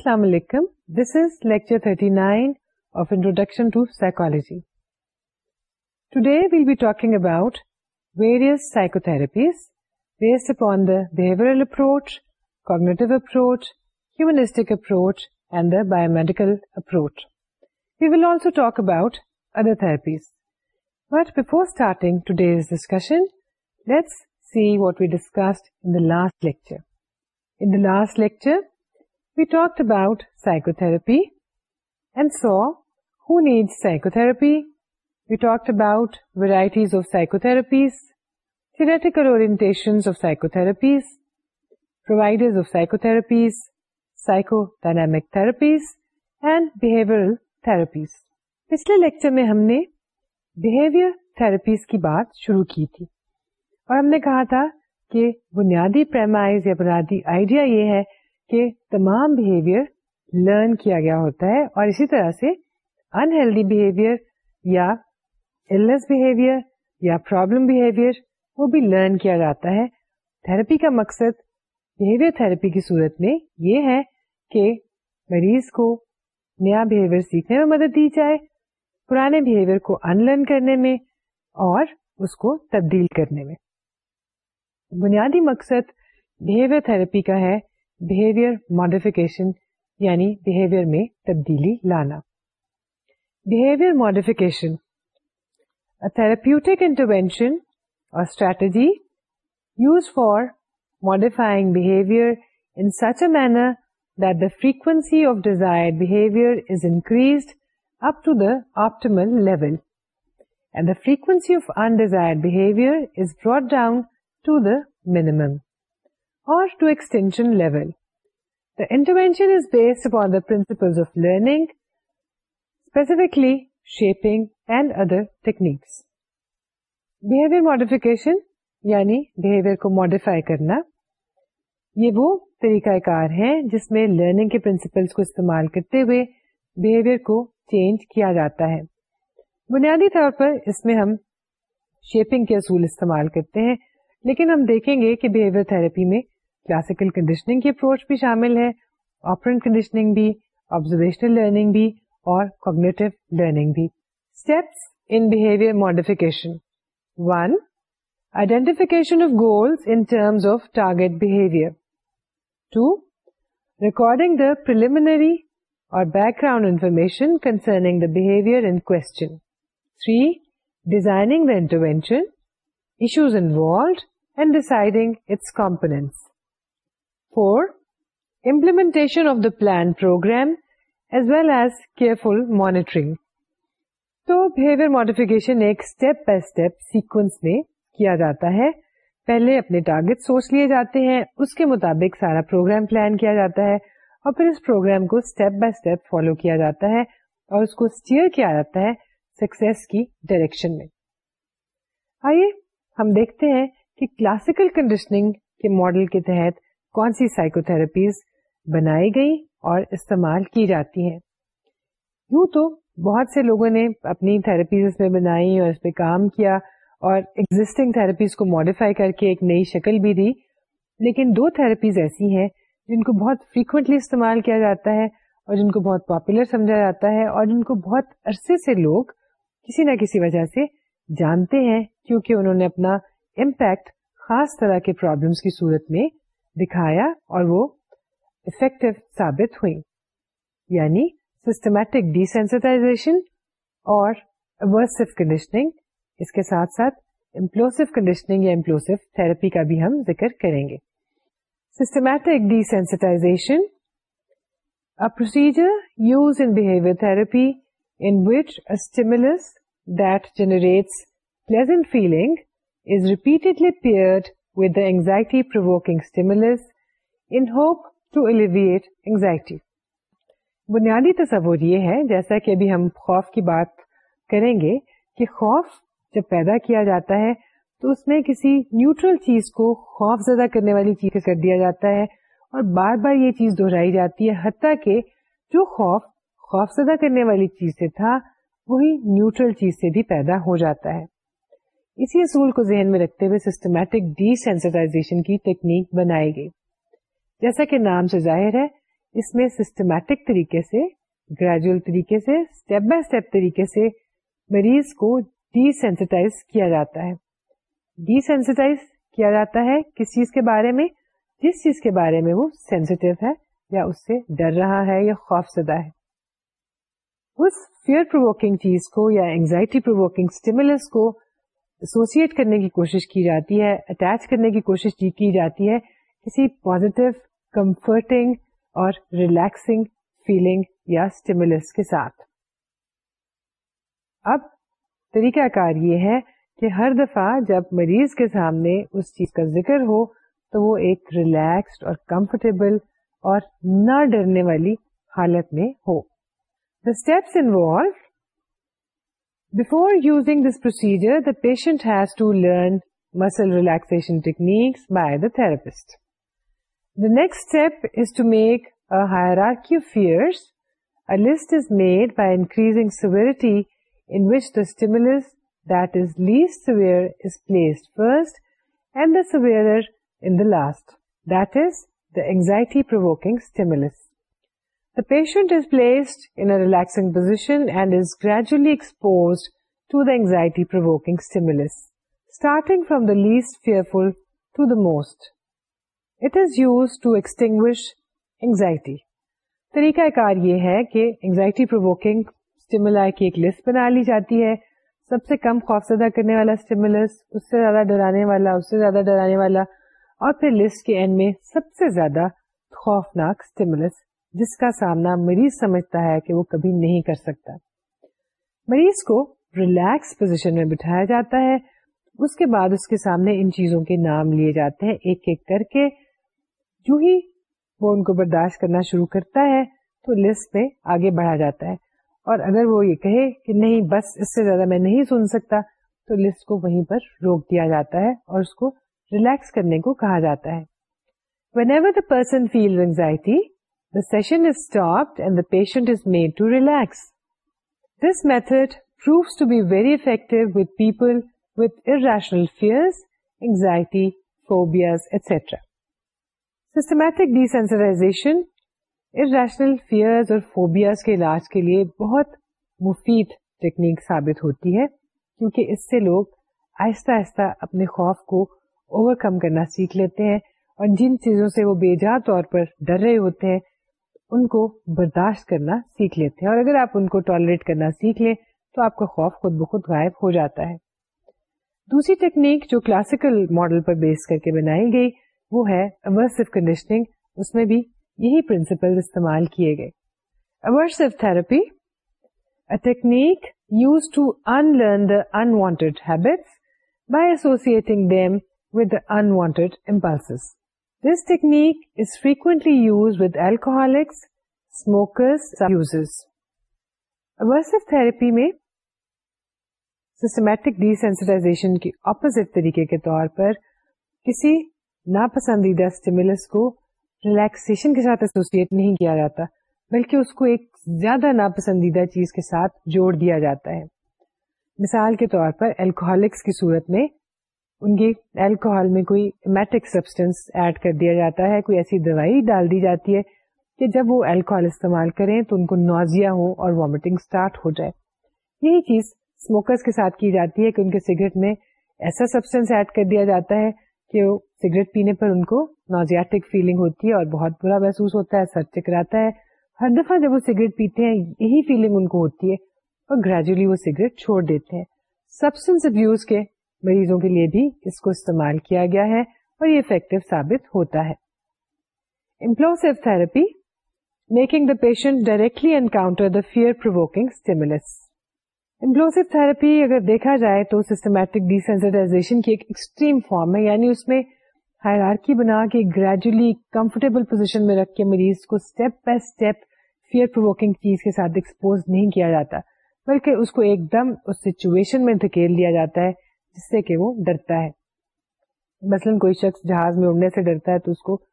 Assalamu alaikum. This is lecture 39 of Introduction to Psychology. Today we'll be talking about various psychotherapies based upon the behavioral approach, cognitive approach, humanistic approach, and the biomedical approach. We will also talk about other therapies. But before starting today's discussion, let's see what we discussed in the last lecture. In the last lecture, we talk about psychotherapies so who knows psychotherapy we talk about ویرکو therapies تھریٹیکلٹیشنک therapies and behaviour therapies پچھلے lecture میں ہم نے behaviour therapies کی بات شروع کی تھی اور ہم نے کہا تھا کہ بنیادی پیمائز یا بنیادی آئیڈیا یہ ہے تمام بہیویئر لرن کیا گیا ہوتا ہے اور اسی طرح سے انہیلدی بہیویئر یا بہیویئر یا پرابلم بہیویئر وہ بھی لرن کیا جاتا ہے تھراپی کا مقصد بہیویئر تھراپی کی صورت میں یہ ہے کہ مریض کو نیا بہیویئر سیکھنے میں مدد دی جائے پرانے بہیویئر کو انلرن کرنے میں اور اس کو تبدیل کرنے میں بنیادی مقصد بہیویئر تھراپی کا ہے بہیویئر ماڈیفکیشن یعنی بہیویئر بہیویئر میں تبدیلی لانا ماڈیفکیشن تھراپیوٹک انٹروینشن اور strategy use for modifying behaviour in such a manner that the the frequency of desired behaviour is increased up to optimal level and the frequency of undesired behaviour is down to the minimum شنشنڈ اپنسپل of learning specifically shaping and other techniques behaviour modification یعنی کرنا یہ وہ طریقہ کار ہے جس میں لرننگ کے پرنسپلس کو استعمال کرتے ہوئے بہیویئر کو چینج کیا جاتا ہے بنیادی طور پر اس میں ہم شیپنگ کے اصول استعمال کرتے ہیں لیکن ہم دیکھیں گے کہ بہیویئر تھراپی میں کلاسیکل کنڈیشننگ کی اپروچ بھی شامل ہے آپرنٹ کنڈیشننگ بھی آبزرویشنل لرننگ بھی اور کوگنیٹو لرننگ بھی steps in behaviour modification one identification of goals in terms of target behaviour two recording the preliminary اور background information concerning the behaviour in question three designing the intervention issues involved and deciding its components. Four implementation of the careful monitoring تو اس کے مطابق سارا programme plan کیا جاتا ہے اور پھر اس پروگرام کو اسٹیپ بائی اسٹیپ فالو کیا جاتا ہے اور اس کو اسٹیئر کیا جاتا ہے سکسیس کی ڈائریکشن میں آئیے ہم دیکھتے ہیں کہ کلاسیکل کنڈیشننگ کے ماڈل کے تحت کون سی سائیکو تھراپیز بنائی گئی اور استعمال کی جاتی ہیں یوں تو بہت سے لوگوں نے اپنی تھراپیز اس میں بنائی اور اس پہ کام کیا اور ایگزٹنگ تھراپیز کو ماڈیفائی کر کے ایک نئی شکل بھی دی لیکن دو تھراپیز ایسی ہیں جن کو بہت فریکوینٹلی استعمال کیا جاتا ہے اور جن کو بہت پاپولر سمجھا جاتا ہے اور جن کو بہت عرصے سے لوگ کسی نہ کسی وجہ سے جانتے ہیں کیونکہ انہوں نے اپنا امپیکٹ خاص طرح کے پرابلمس کی صورت میں دکھایا اور وہ افیکٹو ثابت ہوئی یعنی سسٹمیٹک ڈیسینسٹائزیشن اور ایورسو کنڈیشننگ اس کے ساتھ ساتھ امپلوسو کنڈیشننگ یا امپلوسو تھراپی کا بھی ہم ذکر کریں گے systematic desensitisation procedure use in behaviour therapy in which stimulus that generates pleasant feeling is repeatedly paired hope to provoking anxiety بنیادی تصور یہ ہے جیسا کہ ابھی ہم خوف کی بات کریں گے کہ خوف جب پیدا کیا جاتا ہے تو اس میں کسی نیوٹرل چیز کو خوف زدہ کرنے والی چیز کر دیا جاتا ہے اور بار بار یہ چیز دہرائی جاتی ہے حتیٰ کہ جو خوف خوف زدہ کرنے والی چیز سے تھا وہی نیوٹرل چیز سے بھی پیدا ہو جاتا ہے اسی اصول کو ذہن میں رکھتے ہوئے سسٹمیٹک ڈی سینسٹائزیشن کی ٹیکنیک بنائی گئی جیسا کہ نام سے ظاہر ہے اس میں سسٹمیٹک طریقے سے گریجویل طریقے سے اسٹیپ بائی اسٹیپ طریقے سے مریض کو ڈی سینسٹائز کیا جاتا ہے ڈی سینسٹائز کیا جاتا ہے کس چیز کے بارے میں جس چیز کے بارے میں وہ سینسٹیو ہے یا اس سے ڈر رہا ہے یا خوف زدہ ہے اس فیئر پروکنگ چیز کو یا اینگزائٹی پروکنگ اسٹیمولس کو ایسوسیٹ کرنے کی کوشش کی جاتی ہے اٹیچ کرنے کی کوشش کی جاتی ہے کسی پوزیٹو کمفرٹنگ اور ریلیکسنگ فیلنگ یا کے ساتھ اب طریقہ کار یہ ہے کہ ہر دفعہ جب مریض کے سامنے اس چیز کا ذکر ہو تو وہ ایک ریلیکسڈ اور کمفرٹیبل اور نہ ڈرنے والی حالت میں ہو the steps involve Before using this procedure, the patient has to learn muscle relaxation techniques by the therapist. The next step is to make a hierarchy of fears. A list is made by increasing severity in which the stimulus that is least severe is placed first and the severer in the last, that is, the anxiety-provoking stimulus. The the the patient is is placed in a relaxing position and gradually exposed to to anxiety-provoking stimulus, starting from least fearful the most. It is used to extinguish anxiety. طریقہ کار یہ ہے کہ anxiety provoking کی ایک list بنا لی جاتی ہے سب سے کم خوف زدہ کرنے والا اس سے زیادہ ڈرانے والا اس سے زیادہ ڈرانے والا اور پھر لسٹ کے اینڈ میں سب سے زیادہ خوفناک جس کا سامنا مریض سمجھتا ہے کہ وہ کبھی نہیں کر سکتا مریض کو ریلیکس پوزیشن میں بٹھایا جاتا ہے اس اس کے کے کے بعد سامنے ان چیزوں نام لیے جاتے ہیں ایک ایک کر کے جو ہی وہ ان کو برداشت کرنا شروع کرتا ہے تو لسٹ میں آگے بڑھا جاتا ہے اور اگر وہ یہ کہے کہ نہیں بس اس سے زیادہ میں نہیں سن سکتا تو لسٹ کو وہیں پر روک دیا جاتا ہے اور اس کو ریلیکس کرنے کو کہا جاتا ہے whenever the person feel anxiety sessions stop and the patient is made to relax this method prove be very effective fear anxiety phobias ایٹرا سسٹمیٹکشنل فیئرز اور فوبیاز کے علاج کے لیے بہت مفید ٹیکنیک ثابت ہوتی ہے کیونکہ اس سے لوگ آہستہ آہستہ اپنے خوف کو اوورکم کرنا سیکھ لیتے ہیں اور جن چیزوں سے وہ بےجار طور پر ڈر رہے ہوتے ہیں ان کو برداشت کرنا سیکھ لیتے ہیں اور اگر آپ ان کو ٹالریٹ کرنا سیکھ لیں تو آپ کا خوف خود بخود غائب ہو جاتا ہے دوسری ٹیکنیک جو کلاسیکل ماڈل پر بیس کر کے بنائی گئی وہ ہے اوورسو کنڈیشننگ اس میں بھی یہی پرنسپل استعمال کیے گئے therapy technique use to unlearn the unwanted habits by associating them with impulse کسی ناپسندیدہ کو relaxation کے ساتھ ایسوسیٹ نہیں کیا جاتا بلکہ اس کو ایک زیادہ ناپسندیدہ چیز کے ساتھ جوڑ دیا جاتا ہے مثال کے طور پر الکوہولکس کی صورت میں ان کے الکوہل میں کوئی میٹک سبسٹینس ایڈ کر دیا جاتا ہے کوئی ایسی دوائی ڈال دی جاتی ہے کہ جب وہ الکوہل استعمال کریں تو ان کو نوزیا ہو اور وامٹنگ اسٹارٹ ہو جائے یہی چیز اسموکرس کے ساتھ کی جاتی ہے کہ ان کے سگریٹ میں ایسا سبسٹینس ایڈ کر دیا جاتا ہے کہ وہ سگریٹ پینے پر ان کو نوزیاٹک فیلنگ ہوتی ہے اور بہت برا محسوس ہوتا ہے سر چکراتا ہے ہر دفعہ جب وہ سگریٹ پیتے ہیں یہی فیلنگ ان کو ہوتی ہے اور گریجولی وہ سگریٹ چھوڑ دیتے ہیں سبسٹینس ابیوز کے مریضوں کے لیے بھی اس کو استعمال کیا گیا ہے اور یہ افیکٹو ثابت ہوتا ہے implosive therapy making the patient directly encounter the fear provoking stimulus implosive therapy اگر دیکھا جائے تو سسٹمیٹک ڈیسینسٹائزیشن کی ایکسٹریم فارم ہے یعنی اس میں ہائرارکی بنا کے گریجولی کمفرٹیبل پوزیشن میں رکھ کے مریض کو step by step fear provoking چیز کے ساتھ ایکسپوز نہیں کیا جاتا بلکہ اس کو ایک دم اس سچویشن میں دھکیل لیا جاتا ہے جس سے کہ وہ ڈرتا ہے مثلاً کوئی شخص جہاز میں اڑنے سے ڈرتا ہے تو اس کو کو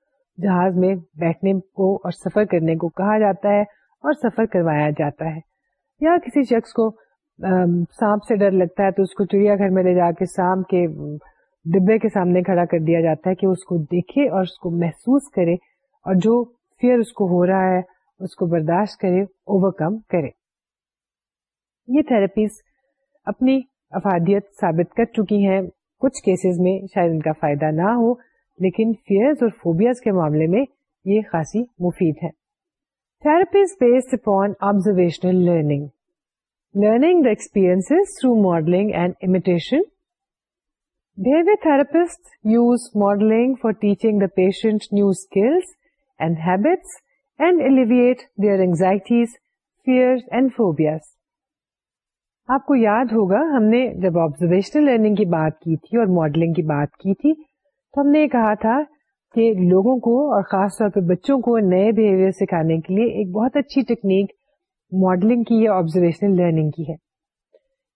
جہاز میں بیٹھنے اور سفر کرنے کو کہا جاتا ہے اور سفر کروایا جاتا ہے یا کسی شخص کو سانپ سے ڈر لگتا ہے تو اس کو چڑیا گھر میں لے جا کے سانپ کے ڈبے کے سامنے کھڑا کر دیا جاتا ہے کہ اس کو دیکھے اور اس کو محسوس کرے اور جو فیئر اس کو ہو رہا ہے اس کو برداشت کرے اوورکم کرے یہ تھراپیز اپنی افادیت ثابت کر چکی ہیں کچھ کیسز میں شاید ان کا فائدہ نہ ہو لیکن فیئرز اور فوبیاز کے معاملے میں یہ خاصی مفید ہے therapies based upon observational learning learning the experience through modelling and imitation therapist use modelling for teaching the patient new skills and habits and alleviate their anxieties fear and phobias آپ کو یاد ہوگا ہم نے جب آبزرویشنل لرننگ کی بات کی تھی اور ماڈلنگ کی بات کی تھی تو ہم نے یہ کہا تھا کہ لوگوں کو اور خاص طور پہ بچوں کو نئے بہیویئر سکھانے کے لیے ایک بہت اچھی ٹیکنیک ماڈلنگ کی یا آبزرویشنل لرننگ کی ہے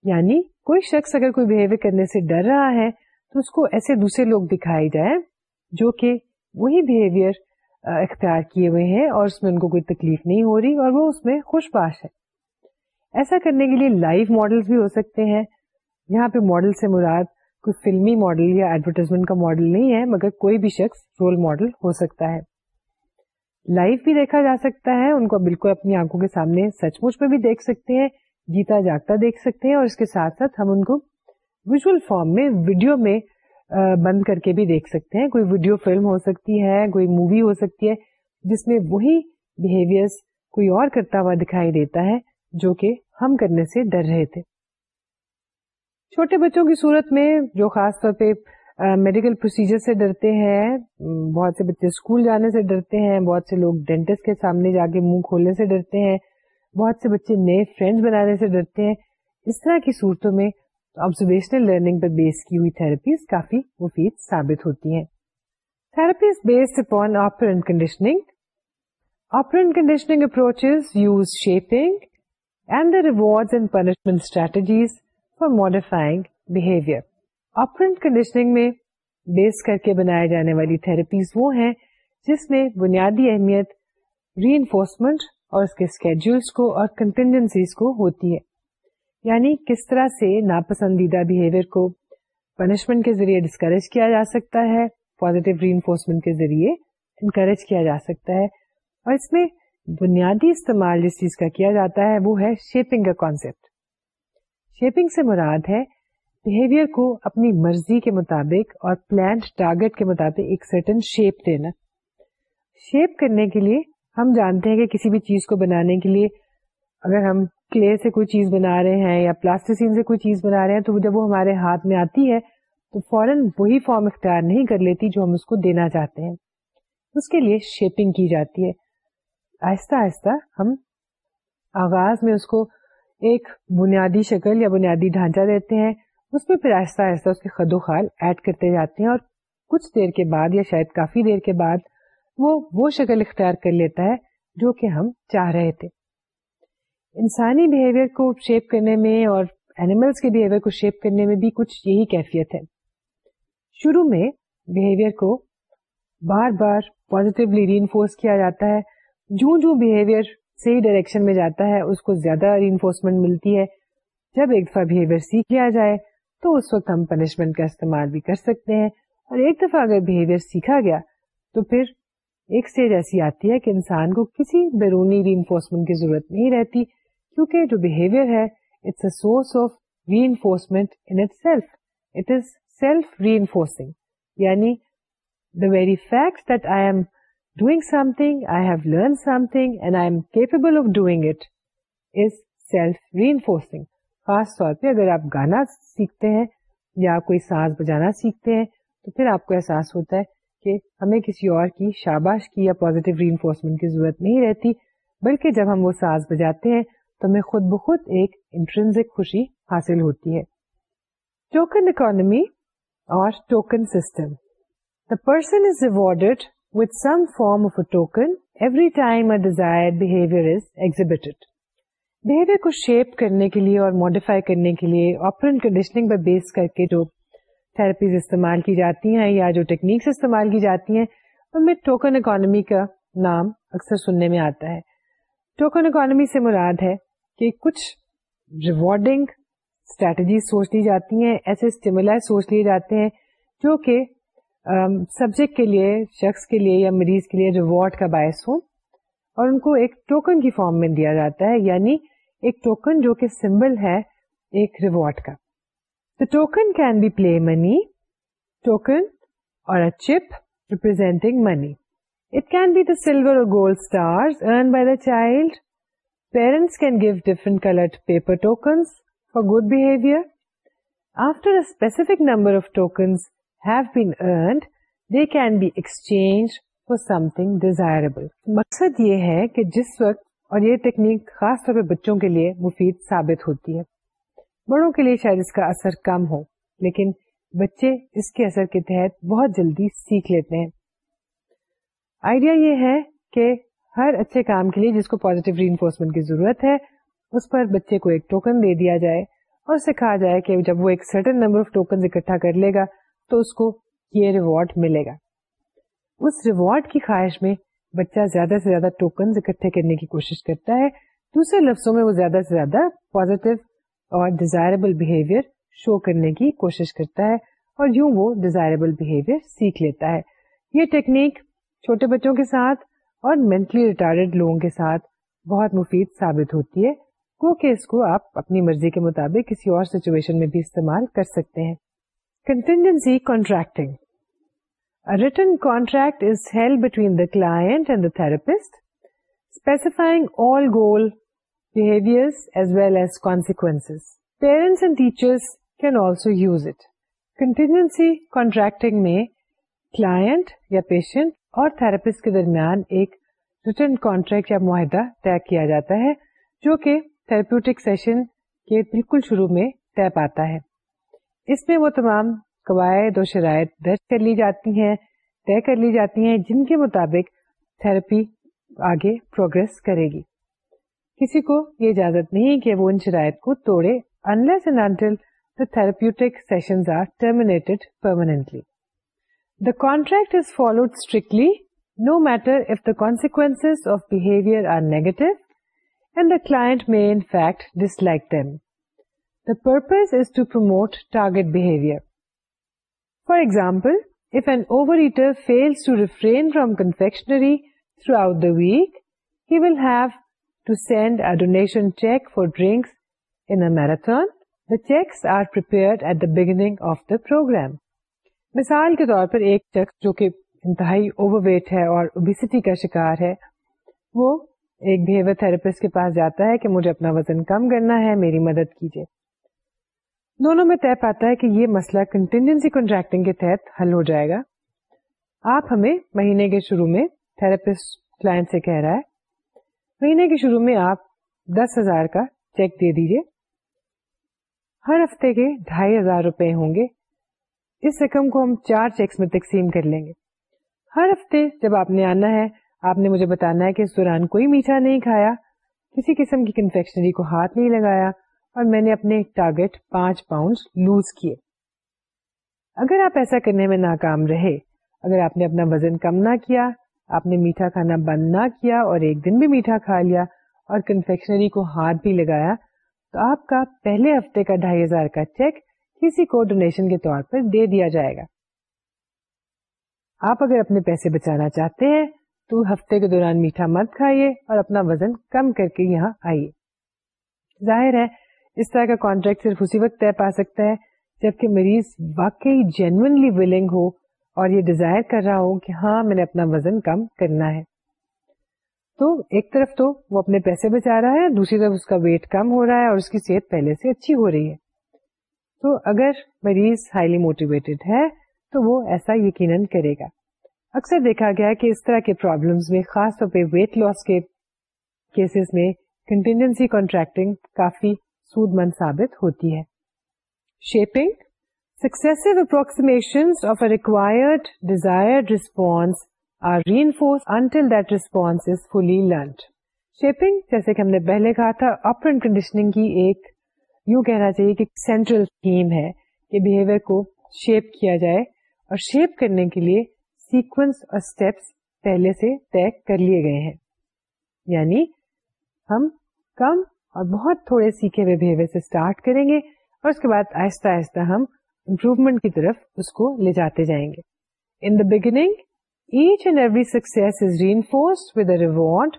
یعنی کوئی شخص اگر کوئی بہیویئر کرنے سے ڈر رہا ہے تو اس کو ایسے دوسرے لوگ دکھائی جائیں جو کہ وہی بہیویئر اختیار کیے ہوئے ہیں اور اس میں ان کو کوئی تکلیف نہیں ہو رہی اور وہ اس میں خوش باش ہے ایسا کرنے کے لیے لائیو ماڈلس بھی ہو سکتے ہیں یہاں پہ ماڈل سے مراد کوئی فلمی ماڈل یا ایڈورٹائزمنٹ کا ماڈل نہیں ہے مگر کوئی بھی شخص رول ماڈل ہو سکتا ہے لائف بھی دیکھا جا سکتا ہے ان کو بالکل اپنی آنکھوں کے سامنے سچ مچ میں بھی دیکھ سکتے ہیں گیتا جاگتا دیکھ سکتے ہیں اور اس کے ساتھ ساتھ ہم ان کو ویژل فارم میں ویڈیو میں بند کر کے بھی دیکھ سکتے ہیں کوئی ویڈیو فلم ہو سکتی ہے کوئی مووی ہو سکتی ہے جس میں وہی بہیویئرس کوئی اور کرتا ہوا دکھائی دیتا ہے جو کہ ہم کرنے سے ڈر رہے تھے چھوٹے بچوں کی صورت میں جو خاص طور پہ میڈیکل پروسیجر سے ڈرتے ہیں بہت سے بچے اسکول جانے سے ڈرتے ہیں بہت سے لوگ ڈینٹسٹ کے سامنے جا کے منہ کھولنے سے ڈرتے ہیں بہت سے بچے نئے فرینڈ بنانے سے ڈرتے ہیں اس طرح کی صورتوں میں آبزرویشنل لرننگ پر بیس کی ہوئی تھراپیز کافی مفید ثابت ہوتی ہیں therapies based upon conditioning conditioning use shaping enforcement اور کنٹینجنسی کو ہوتی ہے یعنی کس طرح سے ناپسندیدہ بہیویئر کو پنشمنٹ کے ذریعے ڈسکریج کیا جا سکتا ہے پوزیٹو ری انفورسمنٹ کے ذریعے انکریج کیا جا سکتا ہے اور اس میں بنیادی استعمال جس چیز کا کیا جاتا ہے وہ ہے شیپنگ کا کانسیپٹ شیپنگ سے مراد ہے بہیویئر کو اپنی مرضی کے مطابق اور کے مطابق ایک سرٹن شیپ دینا شیپ کرنے کے لیے ہم جانتے ہیں کہ کسی بھی چیز کو بنانے کے لیے اگر ہم کلے سے کوئی چیز بنا رہے ہیں یا پلاسٹیسین سے کوئی چیز بنا رہے ہیں تو جب وہ ہمارے ہاتھ میں آتی ہے تو فوراً وہی فارم اختیار نہیں کر لیتی جو ہم اس کو دینا چاہتے ہیں اس کے لیے شیپنگ کی جاتی ہے آہستہ آہستہ ہم آغاز میں اس کو ایک بنیادی شکل یا بنیادی ڈھانچہ دیتے ہیں اس میں پھر آہستہ آہستہ اس کے خد و خال ایڈ کرتے جاتے ہیں اور کچھ دیر کے بعد یا شاید کافی دیر کے بعد وہ وہ شکل اختیار کر لیتا ہے جو کہ ہم چاہ رہے تھے انسانی بہیویئر کو شیپ کرنے میں اور اینیملس کے بہیویئر کو شیپ کرنے میں بھی کچھ یہی کیفیت ہے شروع میں بہیویئر کو بار بار پازیٹیولی ری انفورس کیا جاتا ہے جوں جوں بہیویئر صحیح ڈائریکشن میں جاتا ہے اس کو زیادہ ری انفورسمنٹ ملتی ہے جب ایک دفعہ بہیویئر سیکھ لیا جائے تو اس وقت ہم پنشمنٹ کا استعمال بھی کر سکتے ہیں اور ایک دفعہ اگر بہیویئر سیکھا گیا تو پھر ایک اسٹیج ایسی آتی ہے کہ انسان کو کسی بیرونی ری انفورسمنٹ کی ضرورت نہیں رہتی کیونکہ جو بہیویئر ہے it's a source of reinforcement itself it is self reinforcing یعنی the very fact that I am doing doing something, something I I have learned and am capable of it is self-reinforcing. اگر آپ گانا سیکھتے ہیں یا کوئی آپ کو احساس ہوتا ہے کہ ہمیں کسی اور شاباش کی یا پازیٹیو ری انفورسمنٹ کی ضرورت نہیں رہتی بلکہ جب ہم وہ سانس بجاتے ہیں تو ہمیں خود بخود ایک خوشی حاصل ہوتی ہے ٹوکن اکانمی اور token system the person is rewarded with some form of a token every time a desired behavior is exhibited. Time کو شیپ کرنے کے لیے اور ماڈیفائی کرنے کے لیے پر کر کے جو تھراپیز استعمال کی جاتی ہیں یا جو ٹیکنیکس استعمال کی جاتی ہیں ان میں ٹوکن اکانومی کا نام اکثر سننے میں آتا ہے ٹوکن اکانومی سے مراد ہے کہ کچھ ریوارڈنگ اسٹریٹجیز سوچ لی جاتی ہیں ایسے اسٹیمولا سوچ لیے جاتے ہیں جو کہ سبجیکٹ کے لیے شخص کے لیے یا مریض کے لیے ریوارڈ کا باعث ہو اور ان کو ایک ٹوکن کی فارم میں دیا جاتا ہے یعنی ایک ٹوکن جو کہ سمبل ہے ایک ریوارڈ کا the token can be play money token اور chip representing money it can be the silver اور gold star earn by the child parents can give different coloured paper tokens for good behaviour after a specific number of tokens مقصد یہ ہے کہ جس وقت اور یہ تکنیک خاص طور پہ بچوں کے لیے مفید ثابت ہوتی ہے بڑوں کے کے کے لیے شاید اس اس کا اثر اثر کم ہو لیکن بچے تحت بہت جلدی سیکھ لیتے ہیں آئیڈیا یہ ہے کہ ہر اچھے کام کے لیے جس کو پوزیٹو انفورسمنٹ کی ضرورت ہے اس پر بچے کو ایک ٹوکن دے دیا جائے اور سکھا جائے کہ جب وہ ایک سرٹن نمبر آف ٹوکن اکٹھا کر لے گا تو اس کو یہ ریوارڈ ملے گا اس ریوارڈ کی خواہش میں بچہ زیادہ سے زیادہ ٹوکن اکٹھے کرنے کی کوشش کرتا ہے دوسرے لفظوں میں وہ زیادہ سے زیادہ پوزیٹو اور ڈیزائربل بہیویئر شو کرنے کی کوشش کرتا ہے اور یوں وہ ڈیزائربل بہیویئر سیکھ لیتا ہے یہ ٹیکنیک چھوٹے بچوں کے ساتھ اور مینٹلی ریٹائرڈ لوگوں کے ساتھ بہت مفید ثابت ہوتی ہے کیونکہ اس کو آپ اپنی مرضی کے مطابق کسی اور سچویشن میں بھی استعمال کر سکتے ہیں contingency contracting written contract is held between the کلاپسٹرس parent and teachers can also use it contingency contracting میں کلا پیشنٹ اور تھراپسٹ کے درمیان ایک ریٹن کانٹریکٹ یا معاہدہ طے کیا جاتا ہے جو کہ تھراپیوٹک سیشن کے بالکل شروع میں طے پاتا ہے اس میں وہ تمام قواعد و شرائط درج کر لی جاتی ہیں طے کر لی جاتی ہیں جن کے مطابق تھراپی آگے پروگرس کرے گی کسی کو یہ اجازت نہیں کہ وہ ان شرائط کو توڑے unless until the therapeutic sessions are terminated permanently the contract is followed strictly no matter of the consequence of behaviour are negative and the client may in fact dislike purpose is to promote target behaviour for drinks throughout the week checks have to at at beginning of the programme مثال کے طور پر ایک شخص جو کہ انتہائی over weight ہے اور اوبیسٹی کا شکار ہے وہ ایک بہیویئر کے پاس جاتا ہے کہ مجھے اپنا وزن کم کرنا ہے میری مدد کیجیے دونوں میں طے پاتا ہے کہ یہ مسئلہ کنٹینجنسی کانٹریکٹنگ کے تحت حل ہو جائے گا آپ ہمیں مہینے کے شروع میں تھراپسٹ کلائنٹ سے کہہ رہا ہے مہینے کے شروع میں آپ دس ہزار کا چیک دے دیجیے ہر ہفتے کے ڈھائی ہزار روپے ہوں گے اس رقم کو ہم چار چیکس میں تقسیم کر لیں گے ہر ہفتے جب آپ نے آنا ہے آپ نے مجھے بتانا ہے کہ اس دوران کوئی میٹھا نہیں کھایا کسی قسم کی کنفیکشنری کو ہاتھ نہیں لگایا اور میں نے اپنے ٹارگیٹ پانچ پاؤنڈ لوز کیے اگر آپ ایسا کرنے میں ناکام رہے اگر آپ نے اپنا وزن کم نہ کیا آپ نے میٹھا کھانا بند نہ کیا اور ایک دن بھی میٹھا کھا لیا اور کنفیکشنری کو ہاتھ بھی لگایا تو آپ کا پہلے ہفتے کا ڈھائی ہزار کا چیک کسی کو ڈونیشن کے طور پر دے دیا جائے گا آپ اگر اپنے پیسے بچانا چاہتے ہیں تو ہفتے کے دوران میٹھا مت کھائیے اور اپنا وزن کم کر کے یہاں آئیے ظاہر ہے اس طرح کا کانٹریکٹ صرف اسی وقت طے پا سکتا ہے جبکہ مریض واقعی جینونلی ولنگ ہو اور یہ ڈیزائر کر رہا ہو کہ ہاں میں نے اپنا وزن کم کرنا ہے تو ایک طرف تو وہ اپنے پیسے بچا رہا ہے دوسری طرف اس کا ویٹ کم ہو رہا ہے اور اس کی صحت پہلے سے اچھی ہو رہی ہے تو اگر مریض ہائیلی موٹیویٹیڈ ہے تو وہ ایسا یقیناً کرے گا اکثر دیکھا گیا ہے کہ اس طرح کے پرابلمس میں خاص طور پہ ویٹ لاس کے کیسز میں کنٹینجنسی کانٹریکٹنگ کافی سود مند ثابت ہوتی ہے shaping successive approximation of a required desire response are reinforce until that response is fully learned shaping جیسے کہ ہم نے پہلے کہا تھا اپرنٹ کنڈیشننگ کی ایک یوں کہنا چاہیے کہ سینٹرل تھیم ہے کہ بہیویئر کو شیپ کیا جائے اور شیپ کرنے کے لیے سیکوینس اور اسٹیپس پہلے سے طے کر لیے گئے ہیں یعنی ہم کم اور بہت تھوڑے سیکھے ہوئے بہیویئر سے اسٹارٹ کریں گے اور اس کے بعد آہستہ آہستہ ہم امپروومنٹ کی طرف اس کو لے جاتے جائیں گے in the beginning each and every success re a reward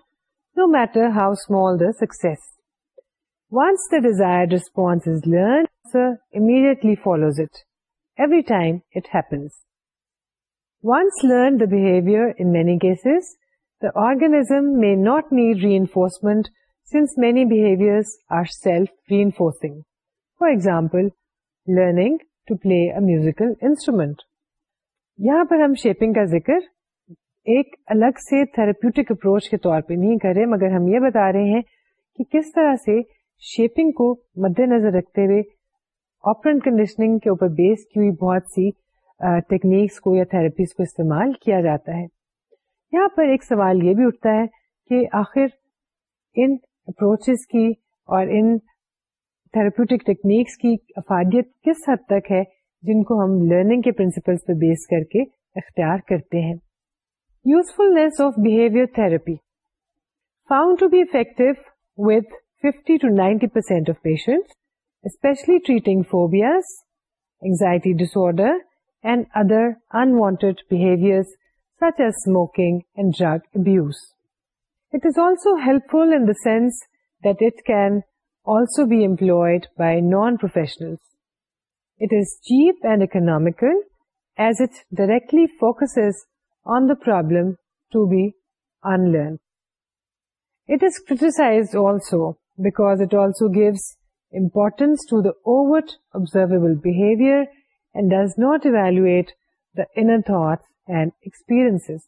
no matter how small the once the desire response is immediately follows it every time it happens once learn the behaviour in many cases the organism میں not need reinforcement since many behaviors are self-reinforcing. For example, learning to play a musical instrument. یہاں پر ہم shipping کا ذکر ایک الگ سے therapeutic approach کے طور پہ نہیں کر رہے مگر ہم یہ بتا رہے ہیں کہ کس طرح سے شیپنگ کو مد نظر رکھتے ہوئے آپرنٹ کنڈیشننگ کے اوپر بیس کی ہوئی بہت سی ٹیکنیکس کو یا تھراپیز کو استعمال کیا جاتا ہے یہاں پر ایک سوال یہ بھی اٹھتا ہے کہ آخر ان اپروچز کی اور ان تھراپیوٹک ٹیکنیکس کی افادیت کس حد تک ہے جن کو ہم لرننگ کے پرنسپل پہ بیس کر کے اختیار کرتے ہیں of behaviour therapy found to be effective with fifty to ninety percent of patient especially treating phobias anxiety disorder and other unwanted behaviour abuse It is also helpful in the sense that it can also be employed by non-professionals. It is cheap and economical as it directly focuses on the problem to be unlearned. It is criticized also because it also gives importance to the overt observable behavior and does not evaluate the inner thoughts and experiences.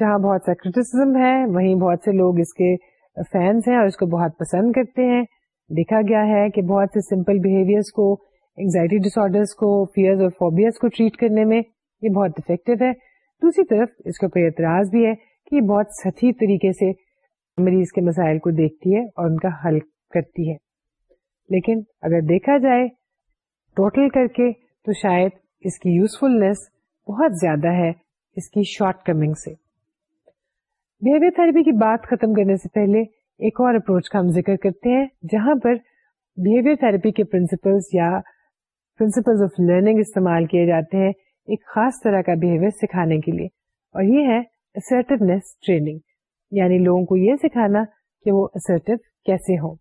جہاں بہت سا ہے وہیں بہت سے لوگ اس کے fans ہیں اور اس کو بہت پسند کرتے ہیں دیکھا گیا ہے کہ بہت سے سمپل بہیویئرس کو انگزائٹی ڈس آرڈرس کو فیئر اور فوبیاز کو ٹریٹ کرنے میں یہ بہت افیکٹو ہے دوسری طرف اس کے اوپر اعتراض بھی ہے کہ یہ بہت سطحی طریقے سے مریض کے مسائل کو دیکھتی ہے اور ان کا حل کرتی ہے لیکن اگر دیکھا جائے ٹوٹل کر کے تو شاید اس کی یوزفلنس بہت زیادہ ہے اس کی شارٹ کمنگ سے بہیویئر تھراپی کی بات ختم کرنے سے پہلے ایک اور اپروچ کا ہم ذکر کرتے ہیں جہاں پر بہیویئر تھراپی کے پرنسپلس یا پرنسپلس آف لرننگ استعمال کیے جاتے ہیں ایک خاص طرح کا بہیویئر سکھانے کے لیے اور یہ ہے اسرٹیونیس ٹریننگ یعنی لوگوں کو یہ سکھانا کہ وہ اسرٹیو کیسے ہوں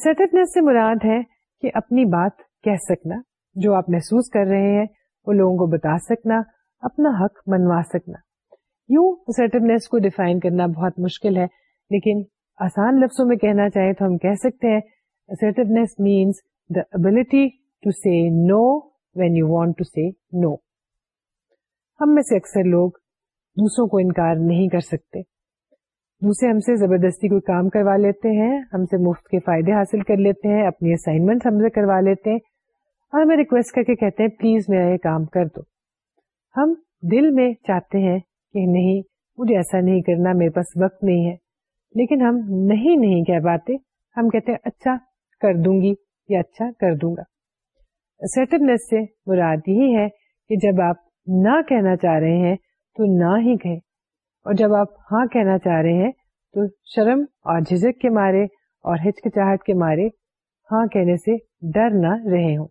اسرٹیونیس سے مراد ہے کہ اپنی بات کہہ سکنا جو آپ محسوس کر رہے ہیں وہ لوگوں کو بتا سکنا اپنا حق منوا سکنا یوں کو ڈیفائن کرنا بہت مشکل ہے لیکن آسان لفظوں میں کہنا چاہے تو ہم کہہ سکتے ہیں ہم میں سے اکثر لوگ دوسروں کو انکار نہیں کر سکتے دوسرے ہم سے زبردستی کوئی کام کروا لیتے ہیں ہم سے مفت کے فائدے حاصل کر لیتے ہیں اپنی اسائنمنٹ ہم سے کروا لیتے ہیں اور ہمیں ریکویسٹ کر کے کہتے ہیں پلیز میرا یہ کام کر دو ہم دل میں چاہتے ہیں کہ نہیں مجھے ایسا نہیں کرنا میرے پاس وقت نہیں ہے لیکن ہم نہیں نہیں کہہ پاتے ہم کہتے ہیں اچھا کر دوں گی یا اچھا کر دوں گا سے مراد یہی ہے کہ جب آپ نہ کہنا چاہ رہے ہیں تو نہ ہی کہیں اور جب آپ ہاں کہنا چاہ رہے ہیں تو شرم اور جھجک کے مارے اور ہچکچاہٹ کے مارے ہاں کہنے سے ڈر نہ رہے ہوں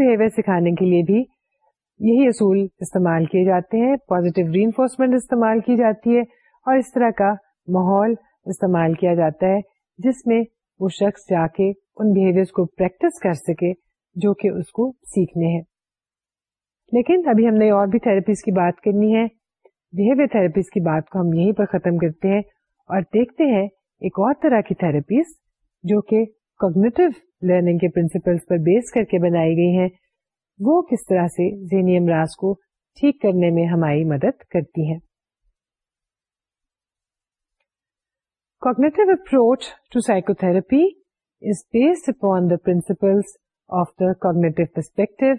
بہیویئر سکھانے کے لیے بھی یہی اصول استعمال کیے جاتے ہیں پازیٹو ری انفورسمنٹ استعمال کی جاتی ہے اور اس طرح کا ماحول استعمال کیا جاتا ہے جس میں وہ شخص جا کے ان بہیویئر کو پریکٹس کر سکے جو کہ اس کو سیکھنے ہیں لیکن ابھی ہم نے اور بھی تھراپیز کی بات کرنی ہے بہیویئر تھراپیز کی بات کو ہم یہیں پر ختم کرتے ہیں اور دیکھتے ہیں ایک اور طرح کی تھراپیز جو کہ کوگنیٹو لرننگ کے پرنسپلس پر بیس کر کے بنائی گئی ہیں وہ کس طرح سے ذہنی امراض کو ٹھیک کرنے میں ہماری مدد کرتی ہیں cognitive approach to psychotherapy is based upon the principle of the cognitive perspective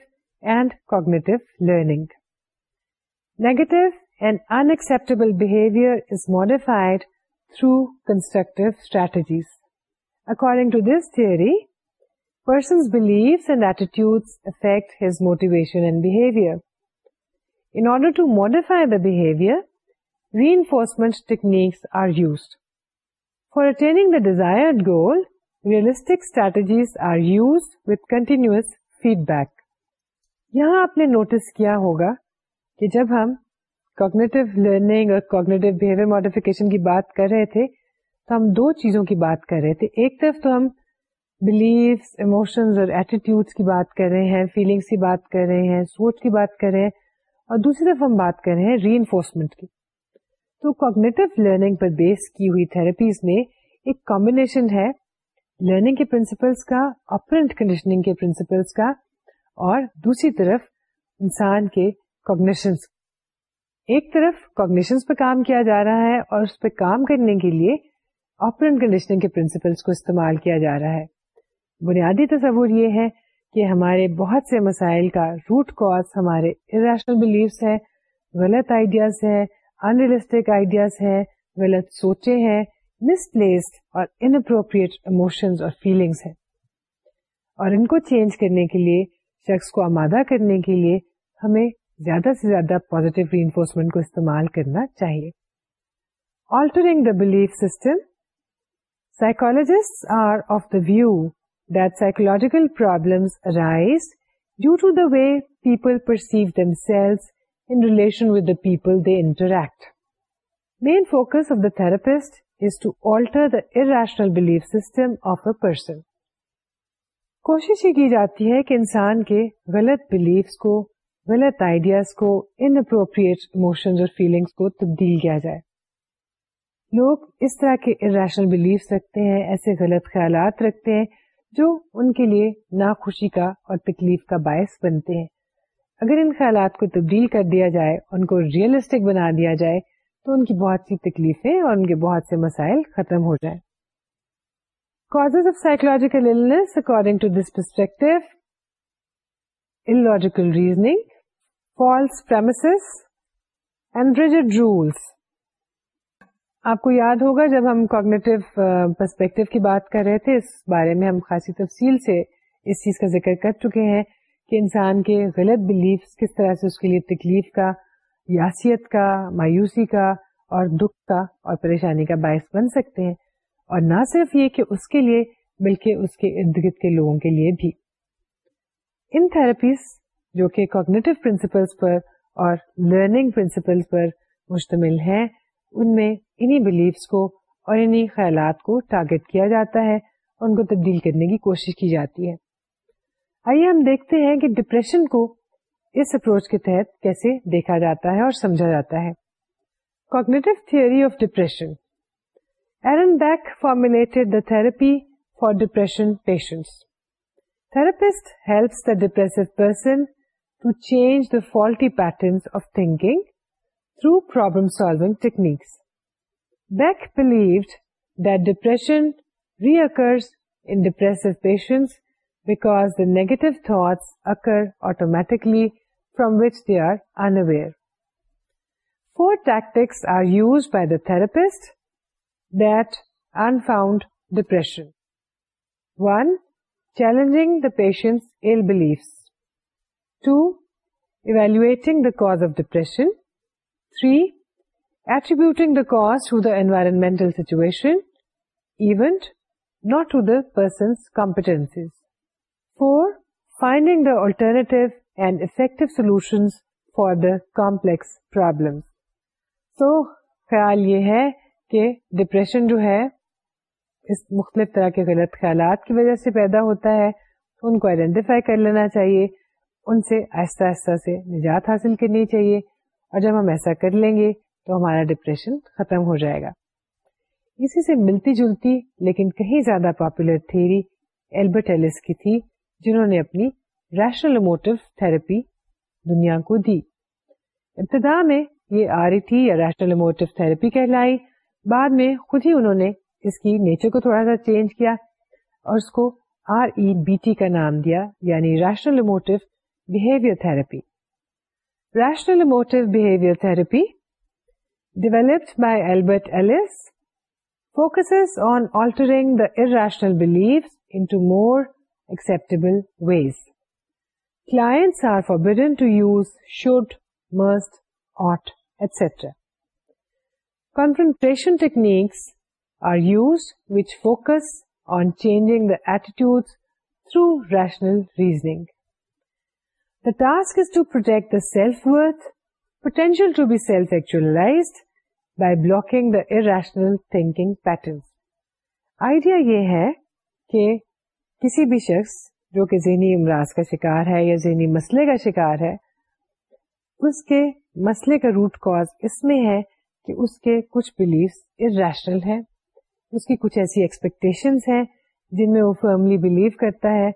and cognitive learning negative and unacceptable behaviour is modified through constructive strategies according to this theory feedback یہاں آپ نے نوٹس کیا ہوگا کہ جب ہم learning اور بات کر رہے تھے تو ہم دو چیزوں کی بات کر رہے تھے ایک طرف تو ہم بلیفس ایموشنز اور ایٹیٹیوڈس کی بات کر رہے ہیں فیلنگس کی بات کر رہے ہیں سوچ کی بات کر رہے ہیں اور دوسری طرف ہم بات کر رہے ہیں ری انفورسمنٹ کی تو کوگنیٹو لرننگ پر بیس کی ہوئی تھراپیز میں ایک کمبینیشن ہے لرننگ کے پرنسپلس کا اپرنٹ کنڈیشننگ کے پرنسپلس کا اور دوسری طرف انسان کے کوگنیشنس ایک طرف کوگنیشنس پہ کام کیا جا رہا ہے اور اس پہ کام کرنے کے لیے آپرنٹ کنڈیشننگ کے پرنسپلس کو استعمال کیا جا رہا ہے بنیادی تصور یہ ہے کہ ہمارے بہت سے مسائل کا روٹ کاز ہمارے بلیفس غلط آئیڈیاز ہے انریلسٹک آئیڈیاز ہے غلط سوچے ہیں مس پلیسڈ اور انپروپریٹ اموشنز اور فیلنگس ہیں اور ان کو چینج کرنے کے لیے شخص کو آمادہ کرنے کے لیے ہمیں زیادہ سے زیادہ پوزیٹو ری انفورسمنٹ کو استعمال کرنا چاہیے altering the belief system psychologist are of the view that psychological problems arise due to the way people perceive themselves in relation with the people they interact. Main focus of the therapist is to alter the irrational belief system of a person. کوشش یہ کی جاتی ہے کہ انسان کے غلط beliefs کو غلط آئیڈیاز کو ان اپروپریٹ اموشن اور فیلنگس کو تبدیل کیا جائے لوگ اس طرح کے ارشنل بلیفس رکھتے ہیں ایسے غلط خیالات رکھتے ہیں جو ان کے لیے ناخوشی کا اور تکلیف کا باعث بنتے ہیں اگر ان خیالات کو تبدیل کر دیا جائے ان کو ریئلسٹک بنا دیا جائے تو ان کی بہت سی تکلیفیں اور ان کے بہت سے مسائل ختم ہو جائیں cause of psychological according premises false rigid rules آپ کو یاد ہوگا جب ہم کوگنیٹو پرسپیکٹو کی بات کر رہے تھے اس بارے میں ہم خاصی تفصیل سے اس چیز کا ذکر کر چکے ہیں کہ انسان کے غلط بلیف کس طرح سے اس کے لیے تکلیف کا یاسیت کا مایوسی کا اور دکھ کا اور پریشانی کا باعث بن سکتے ہیں اور نہ صرف یہ کہ اس کے لیے بلکہ اس کے ارد گرد کے لوگوں کے لیے بھی ان تھراپیز جو کہ کوگنیٹو پرنسپلس پر اور لرننگ پرنسپلس پر مشتمل ہیں ان میں انہی بلیفس کو اور انہی خیالات کو ٹارگیٹ کیا جاتا ہے اور ان کو تبدیل کرنے کی کوشش کی جاتی ہے آئیے ہم دیکھتے ہیں کہ ڈپریشن کو اس اپروچ کے تحت کیسے دیکھا جاتا ہے اور سمجھا جاتا ہے cognitive theory of depression Aaron Beck the therapy for depression patients therapist helps the depressed person to change the faulty patterns of thinking through problem solving techniques Beck believed that depression reoccurs in depressive patients because the negative thoughts occur automatically from which they are unaware. 4 tactics are used by the therapist that unfound depression. 1. Challenging the patient's ill beliefs. 2. Evaluating the cause of depression. 3. Attributing the to to the environmental situation event not to the competencies. Four finding the alternative and effective solutions for the complex problem so خیال یہ ہے کہ depression جو ہے اس مختلف طرح کے غلط خیالات کی وجہ سے پیدا ہوتا ہے ان کو آئیڈینٹیفائی کر لینا چاہیے ان سے آہستہ آہستہ سے نجات حاصل کرنی چاہیے اور جب ہم ایسا کر لیں گے تو ہمارا ڈپریشن ختم ہو جائے گا اسی سے ملتی جلتی لیکن کہیں زیادہ پاپولر تھیری ایلبرٹ ایلس کی تھی جنہوں نے اپنی ریشنل تھراپی دنیا کو دی ابتدا میں یہ آ رہی تھی یا ریشنل تھراپی کہلائی بعد میں خود ہی انہوں نے اس کی نیچر کو تھوڑا سا چینج کیا اور اس کو آر ای بی ٹی کا نام دیا یعنی rational behaviour therapy rational behaviour therapy developed by Albert Ellis, focuses on altering the irrational beliefs into more acceptable ways. Clients are forbidden to use should, must, ought, etc. Confrontation techniques are used which focus on changing the attitudes through rational reasoning. The task is to protect the self-worth potential to be self-actualized by blocking the irrational thinking patterns. Idea یہ ہے کہ کسی بھی شخص جو کہ ذہنی امراض کا شکار ہے یا ذہنی مسئلے کا شکار ہے اس کے مسئلے کا روٹ کاز اس میں ہے کہ اس کے کچھ بلیفس ارشنل ہیں اس کی کچھ ایسی ایکسپیکٹیشنس ہیں جن میں وہ فرملی بلیو کرتا ہے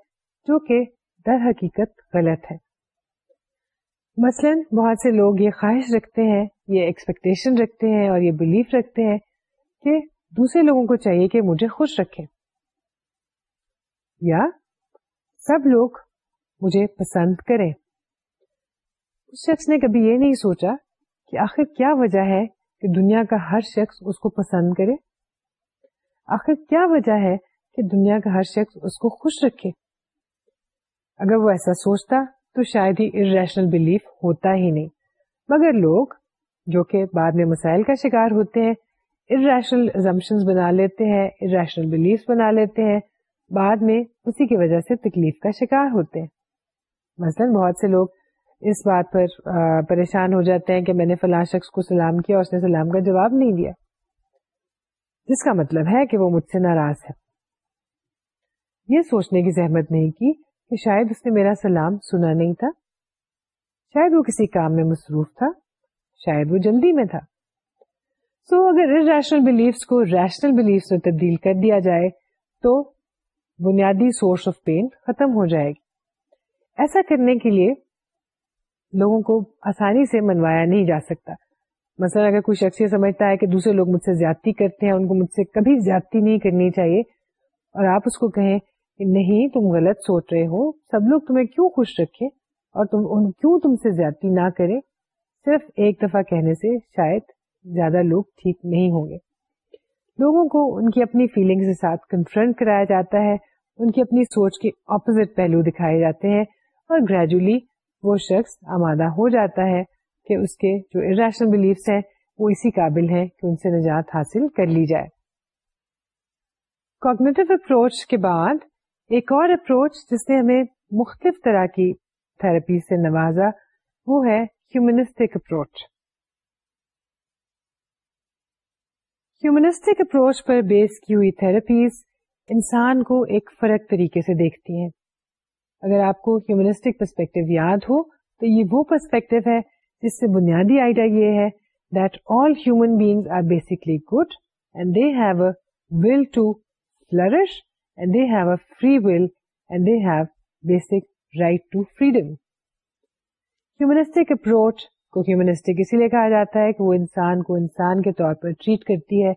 جو کہ در حقیقت غلط ہے مثلاً بہت سے لوگ یہ خواہش رکھتے ہیں یہ ایکسپیکٹیشن رکھتے ہیں اور یہ بلیف رکھتے ہیں کہ دوسرے لوگوں کو چاہیے کہ مجھے خوش رکھے یا سب لوگ مجھے پسند کریں اس شخص نے کبھی یہ نہیں سوچا کہ آخر کیا وجہ ہے کہ دنیا کا ہر شخص اس کو پسند کرے آخر کیا وجہ ہے کہ دنیا کا ہر شخص اس کو خوش رکھے اگر وہ ایسا سوچتا تو شاید ہی ار ریشنل بلیف ہوتا ہی نہیں مگر لوگ جو کہ بعد میں مسائل کا شکار ہوتے ہیں بنا بنا لیتے لیتے ہیں ہیں بعد میں اسی کی وجہ سے تکلیف کا شکار ہوتے ہیں مثلاً بہت سے لوگ اس بات پر پریشان ہو جاتے ہیں کہ میں نے فلاں شخص کو سلام کیا اور اس نے سلام کا جواب نہیں دیا جس کا مطلب ہے کہ وہ مجھ سے ناراض ہے یہ سوچنے کی زحمت نہیں کی کہ شاید اس نے میرا سلام سنا نہیں تھا شاید وہ کسی کام میں مصروف تھا شاید وہ جلدی میں تھا سو so, اگر ریشنل ریشنل بلیفس بلیفس کو میں تبدیل کر دیا جائے تو بنیادی سورس آف پین ختم ہو جائے گی ایسا کرنے کے لیے لوگوں کو آسانی سے منوایا نہیں جا سکتا مثلاً اگر کوئی شخص یہ سمجھتا ہے کہ دوسرے لوگ مجھ سے زیادتی کرتے ہیں ان کو مجھ سے کبھی زیادتی نہیں کرنی چاہیے اور آپ اس کو کہیں نہیں تم غلط سوچ رہے ہو سب لوگ تمہیں کیوں خوش رکھے اور اپوزٹ پہلو دکھائے جاتے ہیں اور گریجولی وہ شخص آمادہ ہو جاتا ہے کہ اس کے جو ارشنل بلیفس ہیں وہ اسی قابل ہیں کہ ان سے نجات حاصل کر لی جائے اپروچ کے بعد ایک اور اپروچ جس نے ہمیں مختلف طرح کی تھراپی سے نوازا وہ ہے ہیومنسٹک اپروچ ہیومنسٹک اپروچ پر بیس کی ہوئی تھراپیز انسان کو ایک فرق طریقے سے دیکھتی ہیں اگر آپ کو ہیومنسٹک پرسپیکٹو یاد ہو تو یہ وہ پرسپیکٹو ہے جس سے بنیادی آئیڈیا یہ ہے that all human are basically good and they have a will to flourish free will basic Humanistic approach کو اسی لیے کہا جاتا ہے کہ وہ انسان کو انسان کے طور پر ٹریٹ کرتی ہے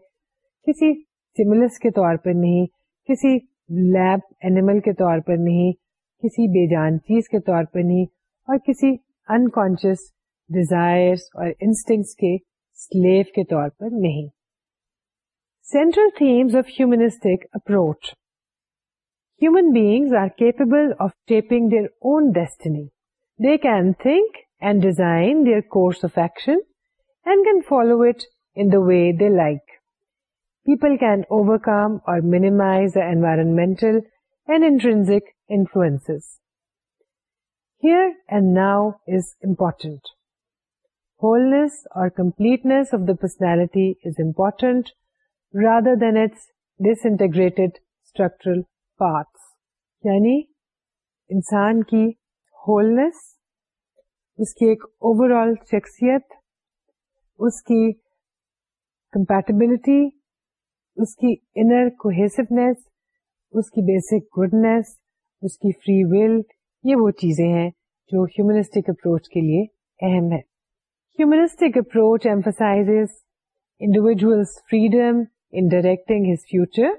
کسی کسی کسی کے کے کے طور طور طور پر پر پر نہیں نہیں نہیں بے جان چیز اور کسی انکانشیس ڈیزائر اور انسٹنگس کے سلیو کے طور پر نہیں central themes of humanistic approach Human beings are capable of shaping their own destiny. They can think and design their course of action and can follow it in the way they like. People can overcome or minimize the environmental and intrinsic influences. Here and now is important. Wholeness or completeness of the personality is important rather than its disintegrated structural parts یعنی انسان کی ہولنیس اس کی ایک over all شخصیت اس کی compatibility اس کی انر کوہیسونیس اس کی بیسک گڈنس اس کی فری ول یہ وہ چیزیں ہیں جو ہیومنسٹک اپروچ کے لیے اہم ہے humanistic approach emphasise individuals freedom in directing his future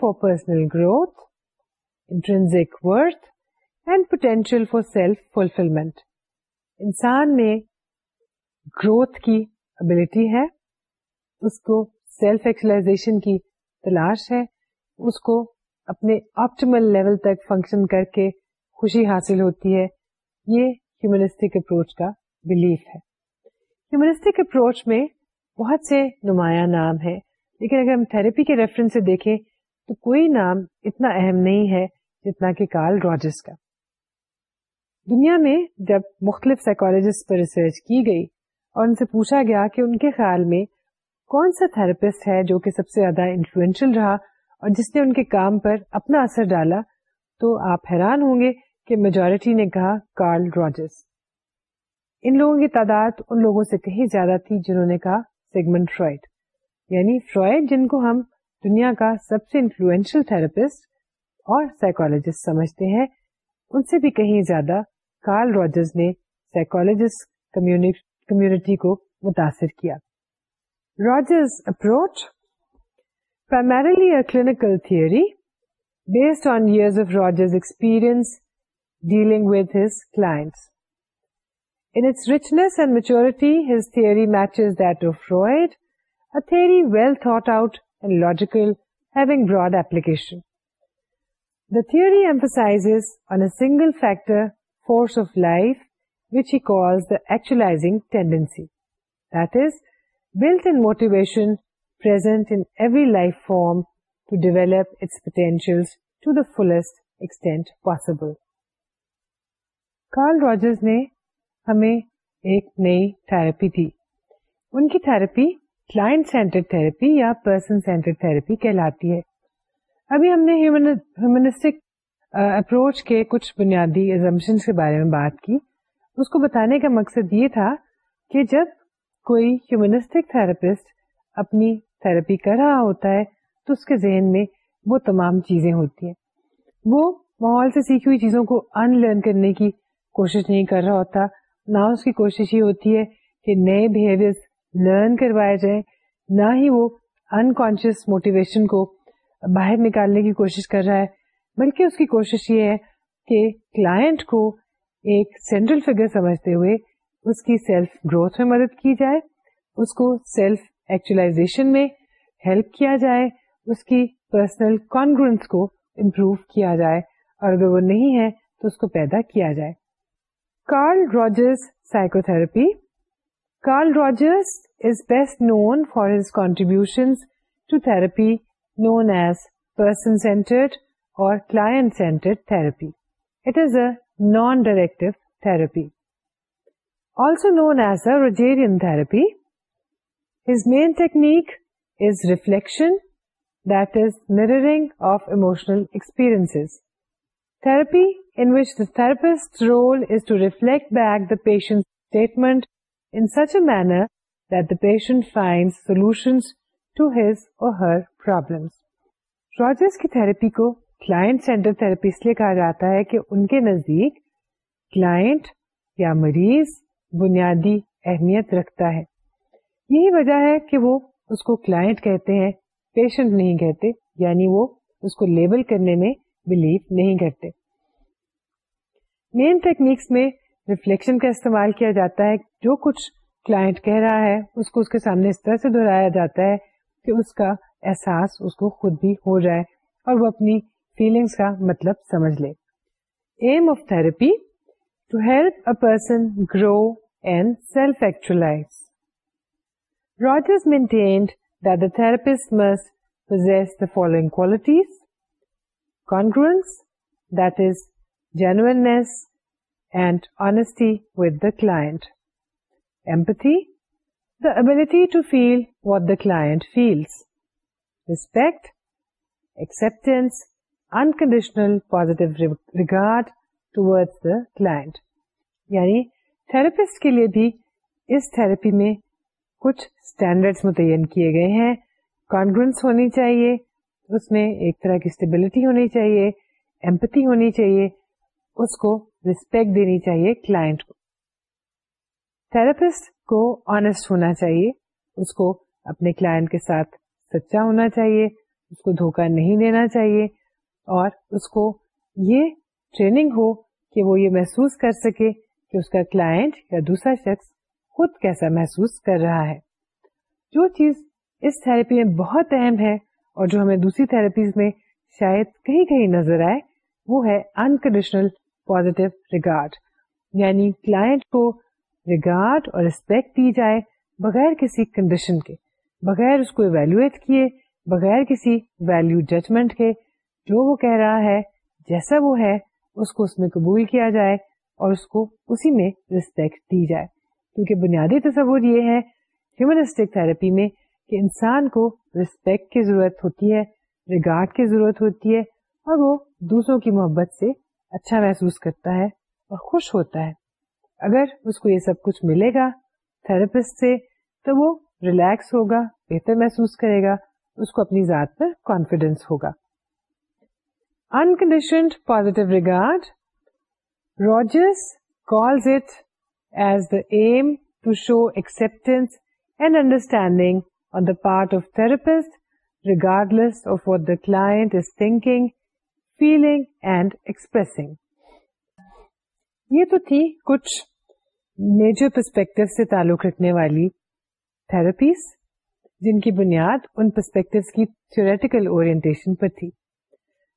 for personal growth, intrinsic worth, and potential for self-fulfillment. انسان میں گروتھ کی ابلٹی ہے اس کو سیلف ایکچولاشن کی تلاش ہے اس کو اپنے آپٹیمل لیول تک فنکشن کر کے خوشی حاصل ہوتی ہے یہ ہیومنسٹک اپروچ کا بلیف ہے اپروچ میں بہت سے نمایاں نام ہیں لیکن اگر ہم تھراپی کے ریفرنس سے دیکھیں تو کوئی نام اتنا اہم نہیں ہے جتنا کہ کارل راجس کا دنیا میں جب مختلف سائیکولوجسٹ پر ریسرچ کی گئی اور ان سے پوچھا گیا کہ ان کے خیال میں کون سا تھراپسٹ ہے جو کہ سب سے زیادہ انفلوئنشل رہا اور جس نے ان کے کام پر اپنا اثر ڈالا تو آپ حیران ہوں گے کہ میجورٹی نے کہا کارل راجس ان لوگوں کی تعداد ان لوگوں سے کہیں زیادہ تھی جنہوں نے کہا سیگمنٹ فرائڈ یعنی فرائڈ جن کو ہم دنیا کا سب سے انفلوئنشل تھراپسٹ اور سائیکولوجسٹ سمجھتے ہیں ان سے بھی کہیں زیادہ کارل روجرز نے سائیکولوجسٹ کمیونٹی کو متاثر کیا Rogers approach primarily clinical theory based on years of Rogers experience dealing with his clients its richness and maturity, his theory matches that of Freud, theory well thought out and logical the theory emphasise on اگل factor force of life which heals the actualising build and motivates every life form to develop its potential to the fullest extent possible Carl Rogers نے ہمیں ایک نئی therapy دی ان کی therapy client centre therapy یا person centre therapy کہلاتی ہے ابھی ہم نے ہیومنسٹک اپروچ کے کچھ بنیادی ایزمشن کے بارے میں بات کی اس کو بتانے کا مقصد یہ تھا کہ جب کوئی ہیومنسٹک تھراپسٹ اپنی تھراپی کر رہا ہوتا ہے تو اس کے ذہن میں وہ تمام چیزیں ہوتی ہیں وہ ماحول سے سیکھی ہوئی چیزوں کو ان لرن کرنے کی کوشش نہیں کر رہا ہوتا نہ اس کی کوشش یہ ہوتی ہے کہ نئے بہیویئر لرن کروایا جائے نہ ہی وہ انکانشیس موٹیویشن کو باہر نکالنے کی کوشش کر رہا ہے بلکہ اس کی کوشش یہ ہے کہ کلائنٹ کو ایک سینٹرل فیگر سمجھتے ہوئے اس کی سیلف گروتھ میں مدد کی جائے اس کو سیلف ایکچولاشن میں ہیلپ کیا جائے اس کی پرسنل کانگرنس کو امپروو کیا جائے اور اگر وہ نہیں ہے تو اس کو پیدا کیا جائے Carl Rogers psychotherapy Carl Rogers is best known for his contributions to therapy known as person-centered or client-centered therapy. It is a non-directive therapy, also known as the Rogerian therapy. His main technique is reflection, that is, mirroring of emotional experiences. Therapy in which the therapist's role is to reflect back the patient's statement in such a manner that the patient finds solutions to his or her problems. Rogers therapy therapy client center مریض بنیادی اہمیت رکھتا ہے یہی وجہ ہے کہ وہ اس کو client کہتے ہیں پیشنٹ نہیں کہتے یعنی وہ اس کو لیبل کرنے میں بلیو نہیں کرتے مین ٹیکنیکس میں ریفلیکشن کا استعمال کیا جاتا ہے جو کچھ کلائنٹ کہہ رہا ہے اس کو اس کے سامنے اس طرح سے دہرایا جاتا ہے کہ اس کا احساس اس کو خود بھی ہو جائے اور وہ اپنی فیلنگس کا مطلب سمجھ لے aim of therapy to help a person grow and self actualise Rogers maintained maintained the therapist must possess the following qualities congruence that is genuineness and honesty with the to to feel the client feels respect acceptance unconditional positive regard towards the client یعنی therapist کے لیے بھی اس therapy میں کچھ standards متعین کیے گئے ہیں کانفڈنس ہونی چاہیے اس میں ایک طرح کی اسٹیبلٹی ہونی چاہیے ایمپتی ہونی چاہیے اس کو رسپیکٹ دینی چاہیے کلائنٹ کو تھراپسٹ کو آنےسٹ ہونا چاہیے اس کو اپنے کلائنٹ کے ساتھ سچا ہونا چاہیے اس کو دھوکا نہیں دینا چاہیے اور اس کو یہ ٹریننگ ہو کہ وہ یہ محسوس کر سکے کہ اس کا کلائنٹ یا دوسرا شخص خود کیسا محسوس کر رہا ہے جو چیز اس تھراپی میں بہت اہم ہے اور جو ہمیں دوسری تھراپیز میں شاید کہیں کہیں نظر آئے وہ ہے انکنڈیشنل پوزیٹو ریگارڈ یعنی کلائنٹ کو ریگارڈ اور ریسپیکٹ دی جائے بغیر کسی کنڈیشن کے بغیر اس کو ایویلویٹ کیے بغیر کسی ویلو ججمنٹ کے جو وہ کہہ رہا ہے جیسا وہ ہے اس کو اس میں قبول کیا جائے اور اس کو اسی میں ریسپیکٹ دی جائے کیونکہ بنیادی تصور یہ ہے ہیومنسٹک تھراپی میں کہ انسان کو ریسپیکٹ کی ضرورت ہوتی ہے ریگارڈ کی ضرورت ہوتی ہے اور وہ دوسروں کی محبت سے اچھا محسوس کرتا ہے اور خوش ہوتا ہے اگر اس کو یہ سب کچھ ملے گا تھراپسٹ سے تو وہ ریلیکس ہوگا بہتر محسوس کرے گا اس کو اپنی ذات پر کانفیڈینس ہوگا unconditioned positive regard Rogers calls it as the aim to show acceptance and understanding on the part of therapist regardless of what the client's thinking feeling and expressing یہ تو تھی کچھ میجر پرسپیکٹو سے تعلق رکھنے والی therapies جن کی بنیاد ان پرسپیکٹو کی اورینٹیشن پر تھی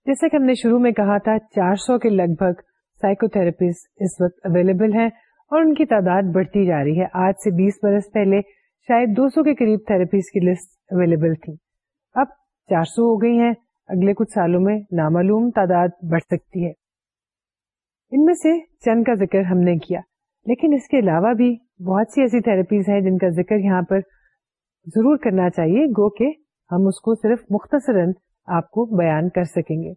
جیسا کہ ہم نے شروع میں کہا تھا چار سو کے لگ بھگ سائیکو تھراپیز اس وقت اویلیبل ہیں اور ان کی تعداد بڑھتی جا رہی ہے آج سے بیس برس پہلے شاید دو سو کے قریب تھراپیز کی لسٹ اویلیبل تھی اب چار سو ہو گئی ہیں اگلے کچھ سالوں میں نامعلوم تعداد بڑھ سکتی ہے ان میں سے چند کا ذکر ہم نے کیا لیکن اس کے علاوہ بھی بہت سی ایسی تھراپیز ہیں جن کا ذکر یہاں پر ضرور کرنا چاہیے گو کہ ہم اس کو صرف مختصرا آپ کو بیان کر سکیں گے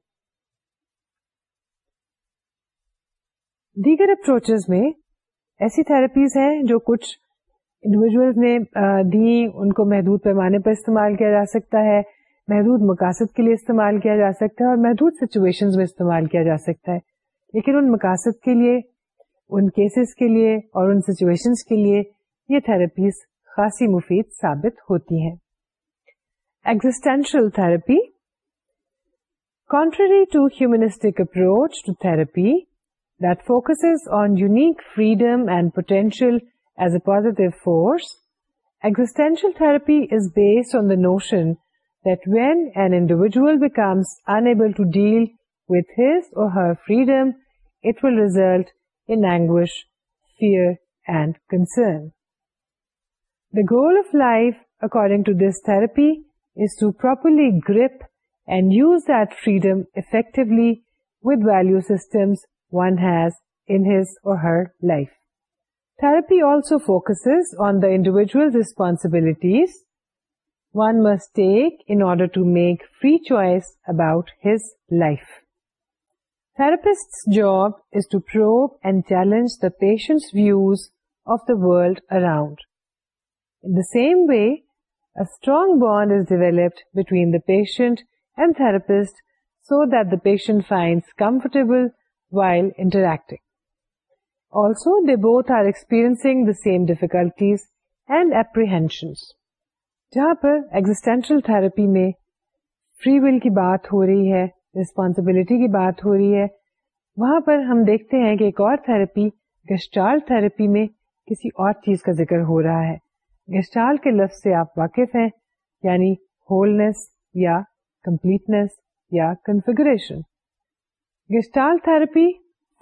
دیگر اپروچز میں ایسی تھراپیز ہیں جو کچھ انڈیویژل نے دی ان کو محدود پیمانے پر استعمال کیا جا سکتا ہے محدود مقاصد کے لیے استعمال کیا جا سکتا ہے اور محدود سچویشنز میں استعمال کیا جا سکتا ہے لیکن ان مقاصد کے لیے ان کیسز کے لیے اور ان سچویشنز کے لیے یہ تھراپیز خاصی مفید ثابت ہوتی ہیں existential therapy contrary to humanistic approach to therapy that focuses on unique freedom and potential as a positive force existential therapy is based on the notion that when an individual becomes unable to deal with his or her freedom, it will result in anguish, fear, and concern. The goal of life, according to this therapy, is to properly grip and use that freedom effectively with value systems one has in his or her life. Therapy also focuses on the individual's responsibilities one must take in order to make free choice about his life. Therapist's job is to probe and challenge the patient's views of the world around. In the same way, a strong bond is developed between the patient and therapist so that the patient finds comfortable while interacting. Also, they both are experiencing the same difficulties and apprehensions. جہاں پر existential therapy میں free will کی بات ہو رہی ہے responsibility کی بات ہو رہی ہے وہاں پر ہم دیکھتے ہیں کہ ایک اور تھراپی گسٹال تھراپی میں کسی اور چیز کا ذکر ہو رہا ہے گسٹال کے لفظ سے آپ واقف ہیں یعنی ہولنیس یا کمپلیٹنیس یا configuration gestalt therapy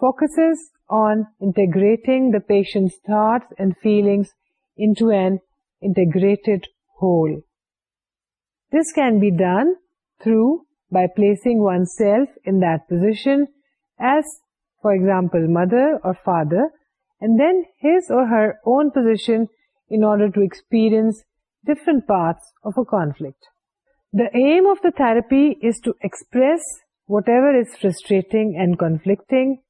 focuses on integrating the patient thoughts and feelings into an integrated whole. This can be done through by placing oneself in that position as, for example, mother or father, and then his or her own position in order to experience different parts of a conflict. The aim of the therapy is to express whatever is frustrating and conflicting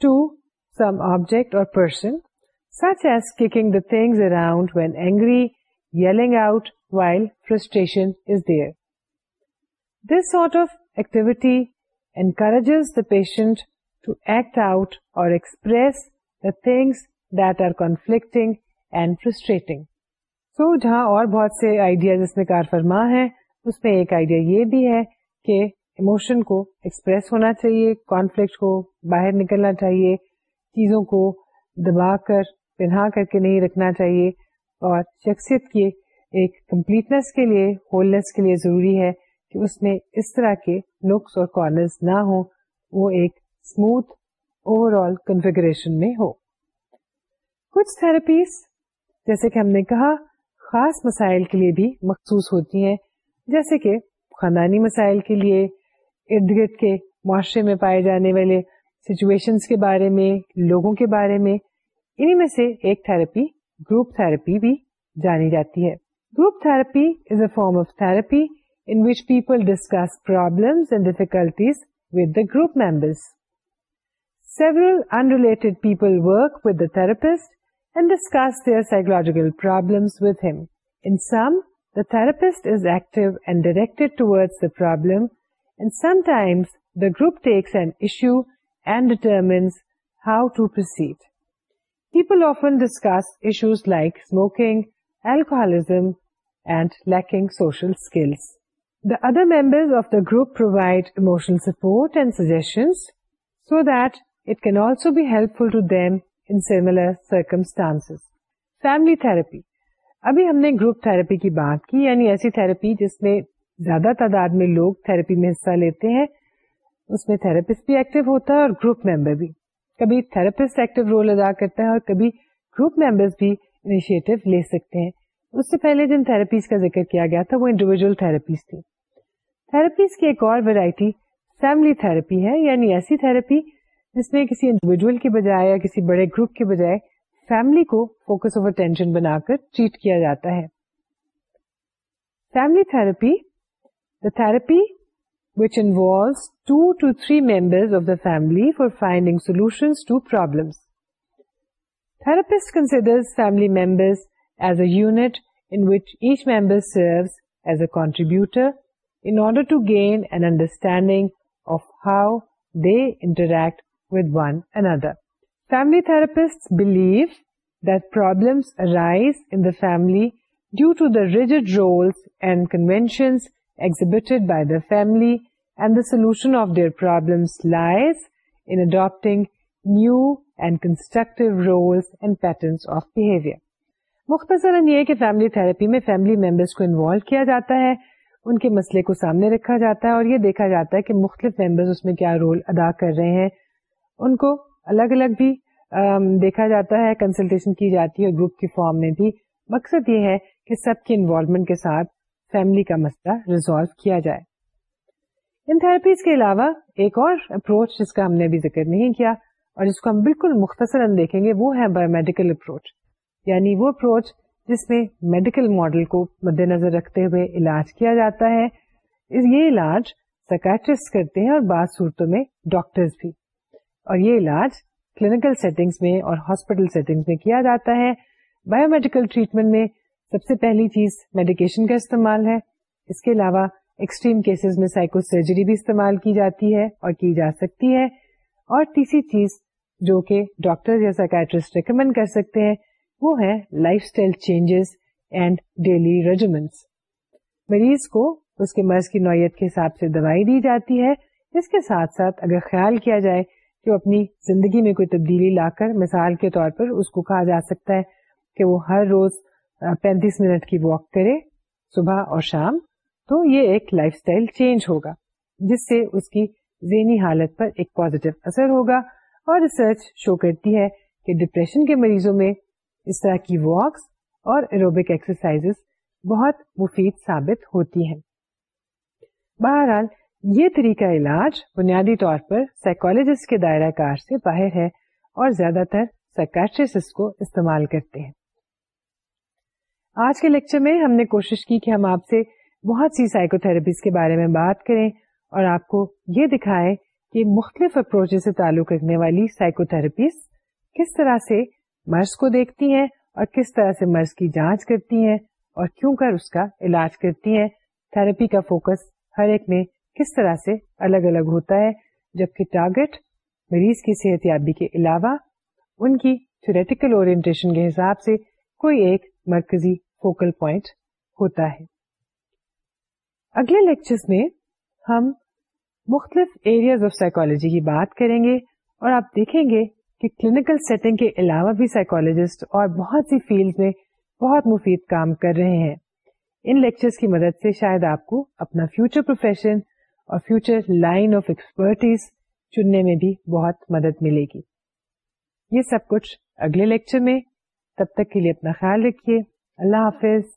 to some object or person, such as kicking the things around when angry, frustration is there this sort of activity encourages the patient to act out اور express the things that are conflicting and frustrating so جہاں اور بہت سے idea کار فرما ہے اس میں ایک idea یہ بھی ہے کہ اموشن کو ایکسپریس ہونا چاہیے کانفلکٹ کو باہر نکلنا چاہیے چیزوں کو دبا کر پناہ کر کے نہیں رکھنا چاہیے اور شخصیت کی ایک کمپلیٹنس کے لیے ہولنس کے لیے ضروری ہے کہ اس میں اس طرح کے اور کارنرز نہ ہوں وہ ایک اسموتھ اوور آل کنفیگریشن میں ہو کچھ تھراپیز جیسے کہ ہم نے کہا خاص مسائل کے لیے بھی مخصوص ہوتی ہیں جیسے کہ خاندانی مسائل کے لیے ارد گرد کے معاشرے میں پائے جانے والے سچویشن کے بارے میں لوگوں کے بارے میں انہیں میں سے ایک تھراپی گروپ تھراپی بھی جانی جاتی ہے group therapy is a form of therapy in which people discuss problem and difficulties with the group members several unrelated people work with the therapist and discuss their psychological problems with him in some the therapist is active and directed ٹوڈ the problem and some sometimes the group takes and issue and determines how to proceed people often discuss issues liking alcohol support suggestion helpful to them in circumstances family therapy ابھی ہم نے group therapy کی بات کی یعنی ایسی therapy جس میں زیادہ تعداد میں لوگ تھرپی میں حصہ لیتے ہیں اس میں تھراپسٹ بھی ایکٹیو ہوتا ہے اور گروپ ممبر بھی کبھی تھراپسٹ ایکٹیو رول ادا کرتا ہے اور کبھی گروپ ممبرس بھی انیشیٹو لے سکتے ہیں اس سے پہلے جن تھراپیز تھراپیز تھراپیز کا ذکر کیا گیا تھا وہ انڈیویجل تھی کی ایک اور ویرائٹی فیملی تھراپی ہے یعنی ایسی تھراپی جس میں کسی انڈیویجل کے بجائے یا کسی بڑے گروپ کے بجائے فیملی کو فوکس اوور ٹینشن بنا کر ٹریٹ کیا جاتا ہے family therapy the therapy which involves 2 to 3 members of the family for finding solutions to problems. Therapist considers family members as a unit in which each member serves as a contributor in order to gain an understanding of how they interact with one another. Family therapists believe that problems arise in the family due to the rigid roles and conventions exhibited by the family and the solution of their problems lies in adopting new and constructive roles and patterns of behavior. مختصراً یہ کہ family therapy میں family members کو involve کیا جاتا ہے ان کے مسئلے کو سامنے رکھا جاتا ہے اور یہ دیکھا جاتا ہے کہ مختلف ممبرس اس میں کیا رول ادا کر رہے ہیں ان کو الگ الگ بھی دیکھا جاتا ہے کنسلٹیشن کی جاتی ہے گروپ کی فارم میں بھی مقصد یہ ہے کہ سب کی انوالومنٹ کے ساتھ فیملی کا مسئلہ ریزالو کیا جائے ان تھراپیز کے علاوہ ایک اور اپروچ جس کا ہم نے ابھی ذکر نہیں کیا اور جس کو ہم بالکل مختصر دیکھیں گے وہ ہے بایو میڈیکل اپروچ یعنی وہ اپروچ جس میں میڈیکل ماڈل کو مد نظر رکھتے ہوئے علاج کیا جاتا ہے یہ علاج سائکٹرسٹ کرتے ہیں اور بعض صورتوں میں ڈاکٹرز بھی اور یہ علاج کلینکل سیٹنگز میں اور ہاسپٹل سیٹنگز میں کیا جاتا ہے بایو میڈیکل ٹریٹمنٹ میں سب سے پہلی چیز میڈیکیشن کا استعمال ہے اس کے علاوہ ایکسٹریم کیسز میں سائیکو سرجری بھی استعمال کی جاتی ہے اور کی جا سکتی ہے اور تیسری چیز جو کہ ڈاکٹر یا سائکٹرسٹ ریکمینڈ کر سکتے ہیں وہ ہے lifestyle changes and daily regiments مریض کو اس کے مرض کی نوعیت کے حساب سے دوائی دی جاتی ہے اس کے ساتھ ساتھ اگر خیال کیا جائے کہ وہ اپنی زندگی میں کوئی تبدیلی لا کر مثال کے طور پر اس کو کہا جا سکتا ہے کہ وہ ہر روز پینتیس منٹ کی واک کرے صبح اور شام تو یہ ایک لائف اسٹائل چینج ہوگا جس سے اس کی ذہنی حالت پر ایک پوزیٹو اثر ہوگا اور ریسرچ شو کرتی ہے کہ ڈپریشن کے مریضوں میں اس طرح کی واکس اور ایروبک ایکسرسائز بہت مفید ثابت ہوتی ہیں بہرحال یہ طریقہ علاج بنیادی طور پر سائیکولوجسٹ کے دائرہ کار سے باہر ہے اور زیادہ تر سائکٹریس کو استعمال کرتے ہیں آج کے لیکچر میں ہم نے کوشش کی کہ ہم آپ سے بہت سی سائیکو تھراپیز کے بارے میں بات کریں اور آپ کو یہ دکھائیں کہ مختلف اپروچ سے تعلق رکھنے والی سائیکو تھراپیز کس طرح سے مرض کو دیکھتی ہیں اور کس طرح سے مرض کی جانچ کرتی ہیں اور کیوں کر اس کا علاج کرتی ہیں تھراپی کا فوکس ہر ایک میں کس طرح سے الگ الگ ہوتا ہے جبکہ ٹارگٹ مریض کی صحت یابی کے علاوہ ان کی حساب سے کوئی ایک مرکزی فوکل پوائنٹ ہوتا ہے اگلے لیکچر میں ہم مختلف ایریاز آف سائیکولوجی کی بات کریں گے اور آپ دیکھیں گے کہ کلینکل سیٹنگ کے علاوہ بھی سائیکولوجسٹ اور بہت سی فیلڈ میں بہت مفید کام کر رہے ہیں ان لیکچر کی مدد سے شاید آپ کو اپنا فیوچر پروفیشن اور فیوچر لائن آف ایکسپرٹیز چننے میں بھی بہت مدد ملے گی یہ سب کچھ اگلے لیکچر میں تب تک کے لیے اپنا خیال رکھیے اللہ حافظ